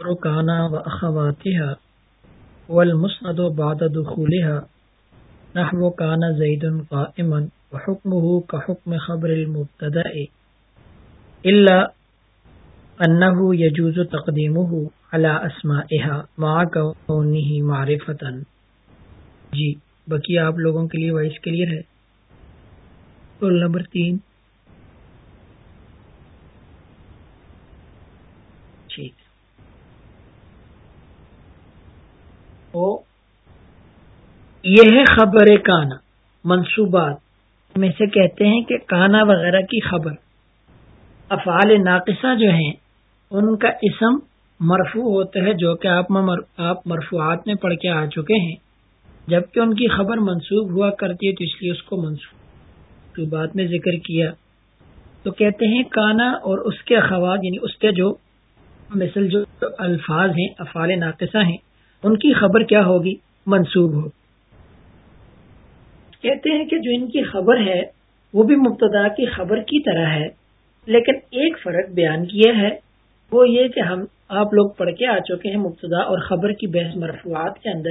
رکانا و اخواتها والمسند بعد دخولها. نحو كان زيد قائما وحكمه كحكم خبر المبتدا الا انه يجوز تقديمه على اسمائها مع كونه معرفه جی بقیہ آپ لوگوں کے لیے وائس کلیئر ہے۔ رول نمبر تین۔ ٹھیک۔ یہ ہے خبر کانا، منصوبات۔ میں سے کہتے ہیں کہ کانا وغیرہ کی خبر۔ افعال ناقصہ جو ہیں، ان کا اسم مرفوع ہوتا ہے، جو کہ آپ آپ مرفوعات میں پڑھ کے آ چکے ہیں۔ جبکہ ان کی خبر منسوب ہوا کرتی ہے، تو اس لیے اس کو منصوبات میں ذکر کیا۔ تو کہتے ہیں کانا اور اس کے اخوات یعنی اس کے جو مثل، جو الفاظ ہیں، افعال ناقصہ ہیں۔ ان کی خبر کیا ہوگی؟ منسوب ہو۔ کہتے ہیں کہ جو ان کی خبر ہے، وہ بھی مبتدا کی خبر کی طرح ہے، لیکن ایک فرق بیان کیا ہے۔ وہ یہ کہ ہم آپ لوگ پڑھ کے آ چکے ہیں مبتدا اور خبر کی بحث مرفوعات کے اندر۔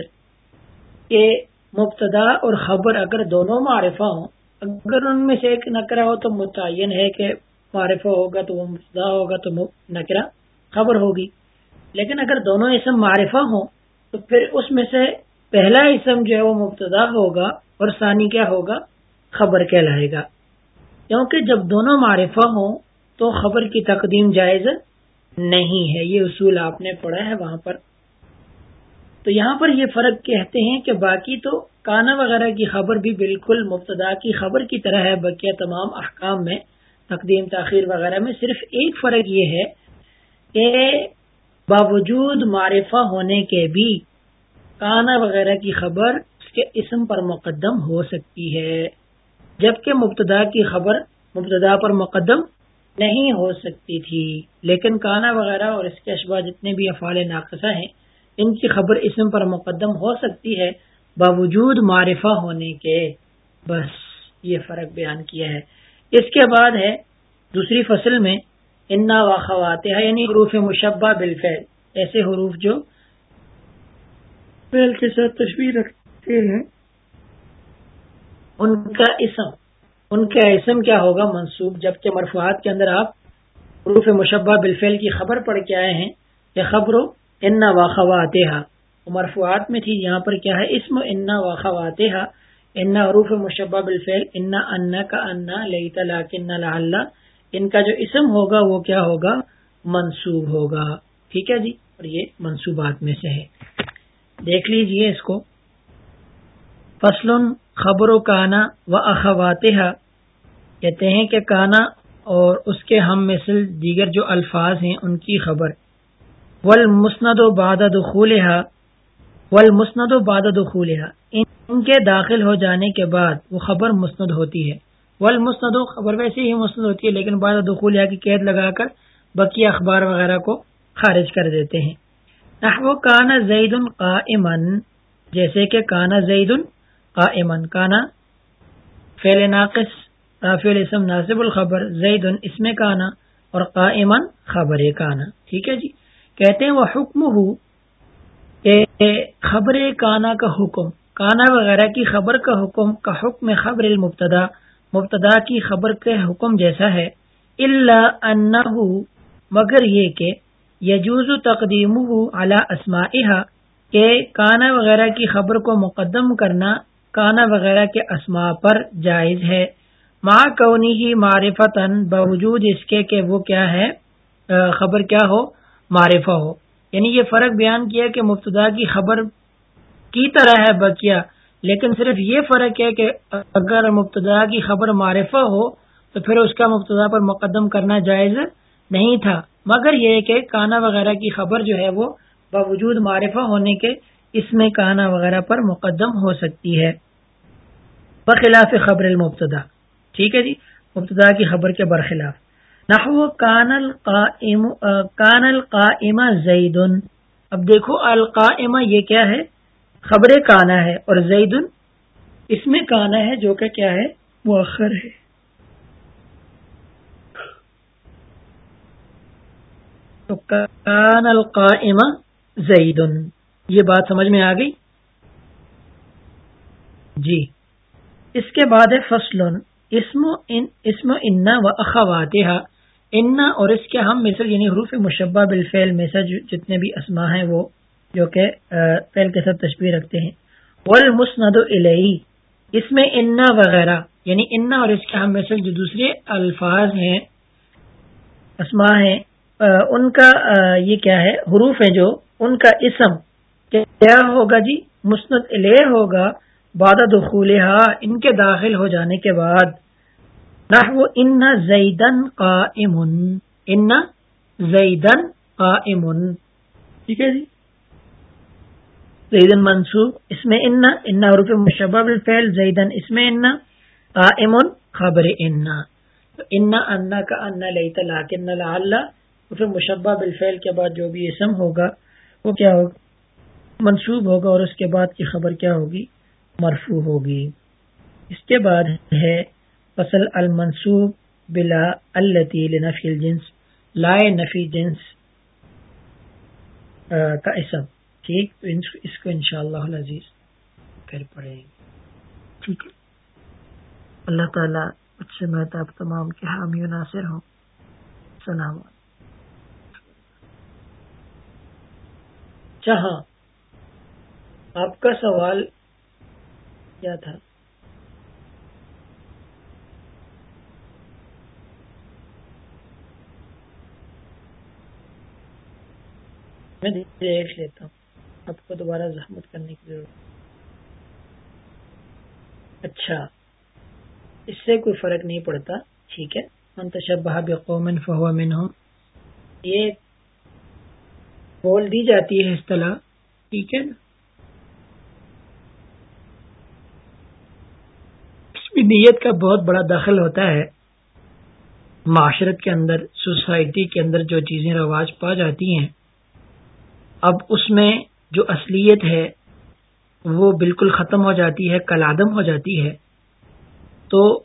کہ مبتدا اور خبر اگر دونوں معرفہ ہوں، اگر ان میں سے ایک نکرا ہو تو متعین ہے کہ معرفہ ہوگا تو وہ مبتدا ہوگا تو نکرا خبر ہوگی۔ لیکن اگر دونوں اسم معرفہ ہوں تو پھر اس میں سے پہلا اسم جو ہے وہ مبتدا ہوگا اور ثانی کیا ہوگا؟ خبر کہلائے گا۔ کیونکہ جب دونوں معرفہ ہوں تو خبر کی تقدیم جائز نہیں ہے۔ یہ اصول آپ نے پڑھا ہے وہاں پر۔ تو یہاں پر یہ فرق کہتے ہیں کہ باقی تو کانا وغیرہ کی خبر بھی بالکل مبتدا کی خبر کی طرح ہے، بقیہ تمام احکام میں تقدیم، تاخیر وغیرہ میں صرف ایک فرق یہ ہے کہ باوجود معرفہ ہونے کے بھی کانا وغیرہ کی خبر اس کے اسم پر مقدم ہو سکتی ہے، جبکہ مبتدا کی خبر مبتدا پر مقدم نہیں ہو سکتی تھی۔ لیکن کانا وغیرہ اور اس کے اشبا جتنے بھی افعال ناقصہ ہیں، ان کی خبر اسم پر مقدم ہو سکتی ہے باوجود معرفہ ہونے کے۔ بس یہ فرق بیان کیا ہے۔ اس کے بعد ہے دوسری فصل میں انا واخوات یعنی حروف مشبہ بالفعل ایسے حروف جو فعل کے ساتھ تشبیح رکھتے ہیں۔ ان کا اسم ان کا اسم کیا ہوگا؟ منصوب جبکہ مرفوعات کے اندر آپ حروف مشبہ بالفعل کی خبر پڑھ کے آئے ہیں یہ خبر انا واخوات مرفوعات میں تھی یہاں پر کیا ہے؟ اسم انا واخوات انا حروف مشبہ بالفعل انا انا کا انا لئی اللہ ان کا جو اسم ہوگا وہ کیا ہوگا؟ منصوب ہوگا۔ ٹھیک ہے جی؟ اور یہ منصوبات میں سے ہے۔ دیکھ لیجیے اس کو۔ فصل خبر و کانا و اخوات کہتے ہیں کہ کانا اور اس کے ہم مثل دیگر جو الفاظ ہیں ان کی خبر۔ ولمسند و باد دخولہ ولمسند و باد دخولہ ان کے داخل ہو جانے کے بعد وہ خبر مسند ہوتی ہے۔ ول مسند خبر ویسے ہی مسند ہوتی ہے، لیکن بعض دخول یا کی قید لگا کر بقیہ اخبار وغیرہ کو خارج کر دیتے ہیں۔ نحو کانا زید قائمن جیسے کہ کانا زید قائمن کانا فعل ناقص فعل اسم ناصب الخبر زید اس میں کانا اور قائمن خبر کانا ٹھیک ہے جی؟ کہتے ہیں وہ حکم ہو خبر کانا کا حکم، کانا وغیرہ کی خبر کا حکم کا حکم خبر المبتدا مبتدا کی خبر کے حکم جیسا ہے۔ اللہ ان مگر یہ کہ یجوز تقدیم اعلی اسما کہ کانا وغیرہ کی خبر کو مقدم کرنا کانا وغیرہ کے اسما پر جائز ہے۔ ماں کونی ہی معرفتن، باوجود اس کے کہ وہ کیا ہے خبر کیا ہو، معرفہ ہو۔ یعنی یہ فرق بیان کیا کہ مبتدا کی خبر کی طرح ہے بقیہ لیکن صرف یہ فرق ہے کہ اگر مبتدا کی خبر معرفہ ہو تو پھر اس کا مبتدا پر مقدم کرنا جائز نہیں تھا۔ مگر یہ کہ کانا وغیرہ کی خبر جو ہے وہ باوجود معرفہ ہونے کے اس میں کانا وغیرہ پر مقدم ہو سکتی ہے۔ برخلاف خبر المبتدا۔ ٹھیک ہے جی؟ مبتدا کی خبر کے برخلاف۔ نحو کان القائم کان القائم زید اب دیکھو القائمہ یہ کیا ہے؟ خبر کانا ہے اور زید اس میں کانا ہے جو کہ کیا ہے؟ مؤخر ہے۔ تو کان القائم زید یہ بات سمجھ میں آ گئی؟ جی۔ اس کے بعد ہے فصل اسم ان، اسم انا و اخوات انا اور اس کے ہم مثل یعنی حروف مشبہ بالفعل میں سے جتنے بھی اسما ہیں وہ جو کہ فعل کے ساتھ تشبیح رکھتے ہیں۔ والمسند الیہ اس میں انا وغیرہ یعنی انا اور اس کے ہم مثل جو دوسرے الفاظ ہیں اسما ہیں ان کا یہ کیا ہے، حروف ہیں جو، ان کا اسم کیا ہوگا جی؟ مسند الیہ ہوگا، بعد دخولها، ان کے داخل ہو جانے کے بعد۔ نحو ان زیدن قائم ان زیدن قائم۔ ٹھیک ہے جی؟ زیدن منصوب، اس میں ان ان حروف مشبہ بالفعل، زیدن اس میں ان قائم خبر ان تو ان ان کا ان لیت لاکن لعل پھر مشبہ بالفعل کے بعد جو بھی اسم ہوگا، وہ کیا ہوگا؟ منصوب ہوگا اور اس کے بعد کی خبر کیا ہوگی؟ مرفو ہوگی۔ اس کے بعد ہے، فصل المنصوب بلا التی نفی الجنس لائے نفی جنس کا اسم۔ ٹھیک تو اس کو انشاءاللہ شاء اللہ پھر پڑھیں گے۔ ٹھیک ہے۔ اللہ تعالیٰ مجھ سے محتاب تمام کے حامی و ناصر ہوں۔ سلام جہاں آپ کا سوال کیا تھا؟ میں دیکھ لیتا ہوں۔ آپ کو دوبارہ زحمت کرنے کی ضرورت اچھا اس سے کوئی فرق نہیں پڑتا، ٹھیک ہے۔ منتشبہ بقومن فہو منہم۔ یہ بول دی جاتی ہے اصطلاح، ٹھیک ہے۔ نا نیت کا بہت بڑا دخل ہوتا ہے۔ معاشرت کے اندر، سوسائٹی کے اندر جو چیزیں رواج پا جاتی ہیں، اب اس میں جو اصلیت ہے، وہ بالکل ختم ہو جاتی ہے، کل آدم ہو جاتی ہے۔ تو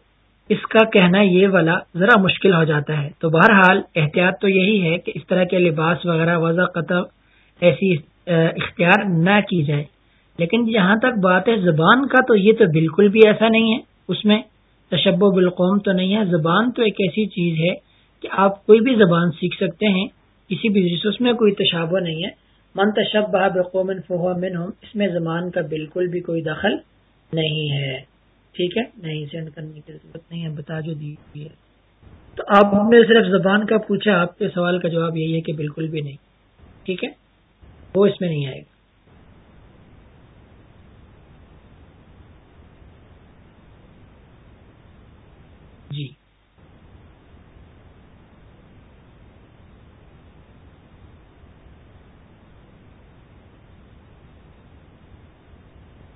اس کا کہنا یہ والا ذرا مشکل ہو جاتا ہے۔ تو بہرحال احتیاط تو یہی ہے کہ اس طرح کے لباس وغیرہ، وضع، قطع ایسی اختیار نہ کی جائے۔ لیکن جہاں تک بات ہے، زبان کا تو یہ تو بالکل بھی ایسا نہیں ہے۔ اس میں تشب و بالقوم تو نہیں ہے۔ زبان تو ایک ایسی چیز ہے کہ آپ کوئی بھی زبان سیکھ سکتے ہیں، کسی بھی اس میں کوئی تشابہ نہیں ہے۔ من تشب بقوم فہو من اس میں زبان کا بالکل بھی کوئی دخل نہیں ہے۔ ٹھیک ہے؟ نہیں سینڈ کرنے کی ضرورت نہیں ہے، بتا جو دی ہے تو آپ نے صرف زبان کا پوچھا، آپ کے سوال کا جواب یہی ہے کہ بالکل بھی نہیں۔ ٹھیک ہے؟ وہ اس میں نہیں آئے گا۔ جی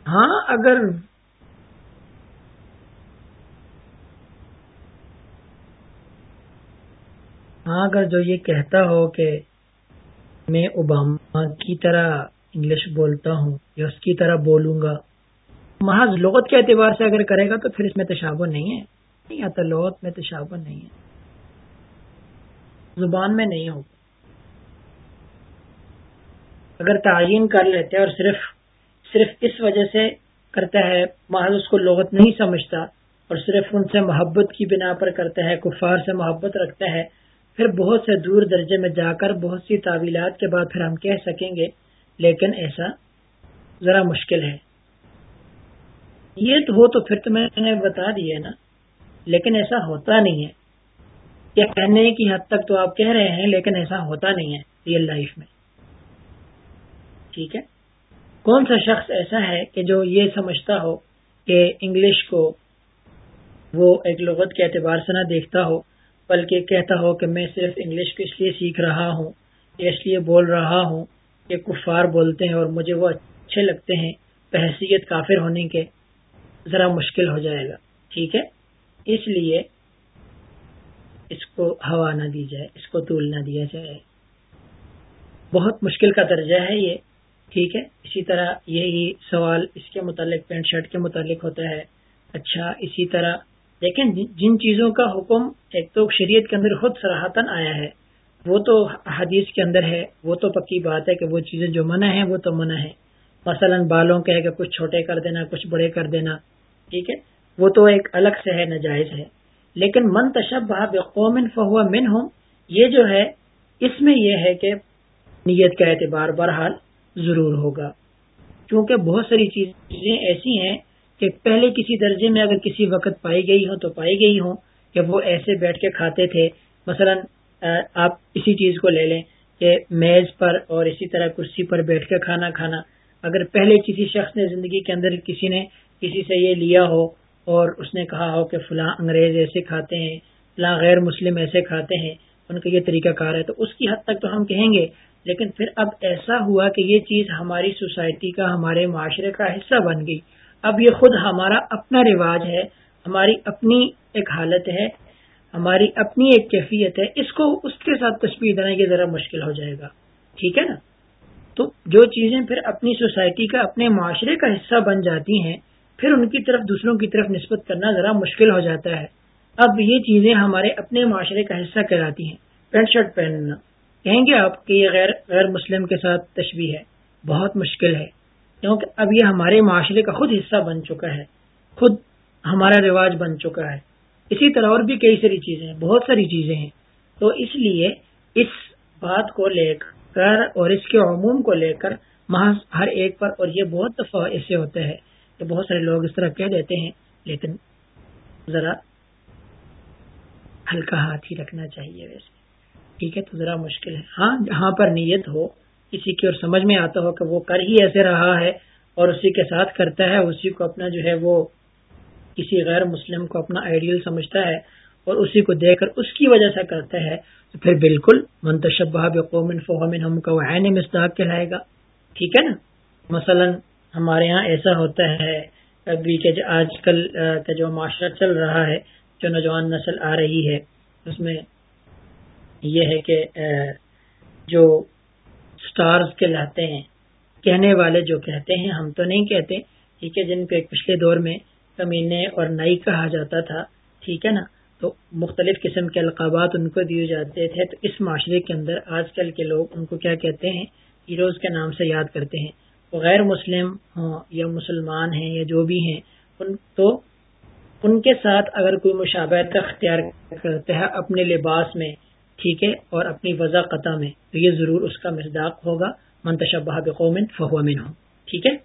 ہاں اگر ہاں اگر جو یہ کہتا ہو کہ میں اوباما کی طرح انگلش بولتا ہوں یا اس کی طرح بولوں گا، محض لغت کے اعتبار سے اگر کرے گا تو پھر اس میں تشابہ نہیں ہے۔ نہیں آتا لغت میں تشابہ نہیں ہے۔ زبان میں نہیں ہوگا۔ اگر تعین کر لیتے اور صرف صرف اس وجہ سے کرتا ہے محض اس کو لغت نہیں سمجھتا اور صرف ان سے محبت کی بنا پر کرتا ہے، کفار سے محبت رکھتا ہے۔ پھر بہت سے دور درجے میں جا کر بہت سی تعویلات کے بعد پھر ہم کہہ سکیں گے، لیکن ایسا ذرا مشکل ہے۔ یہ تو ہو تو پھر تو میں نے بتا دیا نا، لیکن ایسا ہوتا نہیں ہے۔ یہ کہنے کی حد تک تو آپ کہہ رہے ہیں، لیکن ایسا ہوتا نہیں ہے ریئل لائف میں۔ ٹھیک ہے؟ کون سا شخص ایسا ہے کہ جو یہ سمجھتا ہو کہ انگلش کو وہ ایک لغت کے اعتبار سے نہ دیکھتا ہو، بلکہ کہتا ہو کہ میں صرف انگلش کو اس لیے سیکھ رہا ہوں یا اس لیے بول رہا ہوں کہ کفار بولتے ہیں اور مجھے وہ اچھے لگتے ہیں بحثیت کافر ہونے کے ذرا مشکل ہو جائے گا، ٹھیک ہے؟ اس لیے اس کو ہوا نہ دی جائے، اس کو طول نہ دیا جائے۔ بہت مشکل کا درجہ ہے یہ۔ ٹھیک ہے۔ اسی طرح یہی سوال اس کے متعلق، پینٹ شرٹ کے متعلق ہوتا ہے۔ اچھا اسی طرح لیکن جن چیزوں کا حکم، ایک تو شریعت کے اندر خود سراہتن آیا ہے۔ وہ تو حدیث کے اندر ہے، وہ تو پکی بات ہے کہ وہ چیزیں جو منع ہیں، وہ تو منع ہے مثلا بالوں کے کہ کچھ چھوٹے کر دینا، کچھ بڑے کر دینا، ٹھیک ہے؟ وہ تو ایک الگ سے ہے، ناجائز ہے۔ لیکن من تشبہ بقوم فہو من ہوں یہ جو ہے، اس میں یہ ہے کہ نیت کا اعتبار بہرحال ضرور ہوگا۔ کیونکہ بہت ساری چیزیں ایسی ہیں کہ پہلے کسی درجے میں اگر کسی وقت پائی گئی ہو تو پائی گئی ہوں کہ وہ ایسے بیٹھ کے کھاتے تھے۔ مثلا آپ اسی چیز کو لے لیں کہ میز پر اور اسی طرح کرسی پر بیٹھ کے کھانا کھانا۔ اگر پہلے کسی شخص نے زندگی کے اندر کسی نے کسی سے یہ لیا ہو اور اس نے کہا ہو کہ فلاں انگریز ایسے کھاتے ہیں، فلاں غیر مسلم ایسے کھاتے ہیں، ان کا یہ طریقہ کار ہے، تو اس کی حد تک تو ہم کہیں گے لیکن پھر اب ایسا ہوا کہ یہ چیز ہماری سوسائٹی کا، ہمارے معاشرے کا حصہ بن گئی۔ اب یہ خود ہمارا اپنا رواج ہے، ہماری اپنی ایک حالت ہے، ہماری اپنی ایک کیفیت ہے۔ اس کو اس کے ساتھ تشبیح دینا یہ ذرا مشکل ہو جائے گا۔ ٹھیک ہے نا؟ تو جو چیزیں پھر اپنی سوسائٹی کا، اپنے معاشرے کا حصہ بن جاتی ہیں، پھر ان کی طرف، دوسروں کی طرف نسبت کرنا ذرا مشکل ہو جاتا ہے۔ اب یہ چیزیں ہمارے اپنے معاشرے کا حصہ کہلاتی ہیں۔ پینٹ شرٹ پہننا۔ کہیں گے آپ کہ یہ غیر غیر مسلم کے ساتھ تشبیح ہے؟ بہت مشکل ہے۔ کیونکہ اب یہ ہمارے معاشرے کا خود حصہ بن چکا ہے۔ خود ہمارا رواج بن چکا ہے۔ اسی طرح اور بھی کئی ساری چیزیں ہیں، بہت ساری چیزیں ہیں۔ تو اس لیے اس بات کو لے کر اور اس کے عموم کو لے کر محض ہر ایک پر اور یہ بہت دفعہ ایسے ہوتے ہیں کہ بہت سارے لوگ اس طرح کہہ دیتے ہیں، لیکن ذرا ہلکا ہاتھ ہی رکھنا چاہیے ویسے۔ ٹھیک ہے، تو ذرا مشکل ہے۔ ہاں جہاں پر نیت ہو، کسی کی اور سمجھ میں آتا ہو کہ وہ کر ہی ایسے رہا ہے اور اسی کے ساتھ کرتا ہے، اسی کو اپنا جو ہے وہ کسی غیر مسلم کو اپنا آئیڈیل سمجھتا ہے اور اسی کو دیکھ کر اس کی وجہ سے کرتا ہے، تو پھر بالکل منتشبہ قومن فومن ہم کا وہ مصداق کہلائے گا۔ ٹھیک ہے نا؟ مثلا ہمارے ہاں ایسا ہوتا ہے، ابھی کہ آج کل کا جو معاشرہ چل رہا ہے، جو نوجوان نسل آ رہی ہے، اس میں یہ ہے کہ جو سٹارز کہلاتے ہیں، کہنے والے جو کہتے ہیں، ہم تو نہیں کہتے، ٹھیک ہے، جن پہ پچھلے دور میں کمینے اور نئی کہا جاتا تھا، ٹھیک ہے نا؟ تو مختلف قسم کے القابات ان کو دیے جاتے تھے، تو اس معاشرے کے اندر آج کل کے لوگ ان کو کیا کہتے ہیں؟ ہیروز کے نام سے یاد کرتے ہیں۔ وہ غیر مسلم ہوں یا مسلمان ہیں یا جو بھی ہیں، ان تو ان کے ساتھ اگر کوئی مشابہت اختیار کرتے ہیں اپنے لباس میں ٹھیک ہے، اور اپنی وضع قطع میں تو یہ ضرور اس کا مزداق ہوگا۔ منتشا بہاب قومن فہومن ہو ٹھیک ہے؟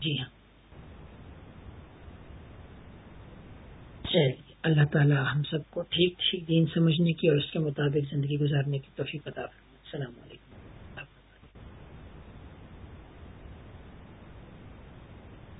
جی ہاں۔ چلیے، اللہ تعالی ہم سب کو ٹھیک ٹھیک دین سمجھنے کی اور اس کے مطابق زندگی گزارنے کی توفیق عطا السلام علیکم۔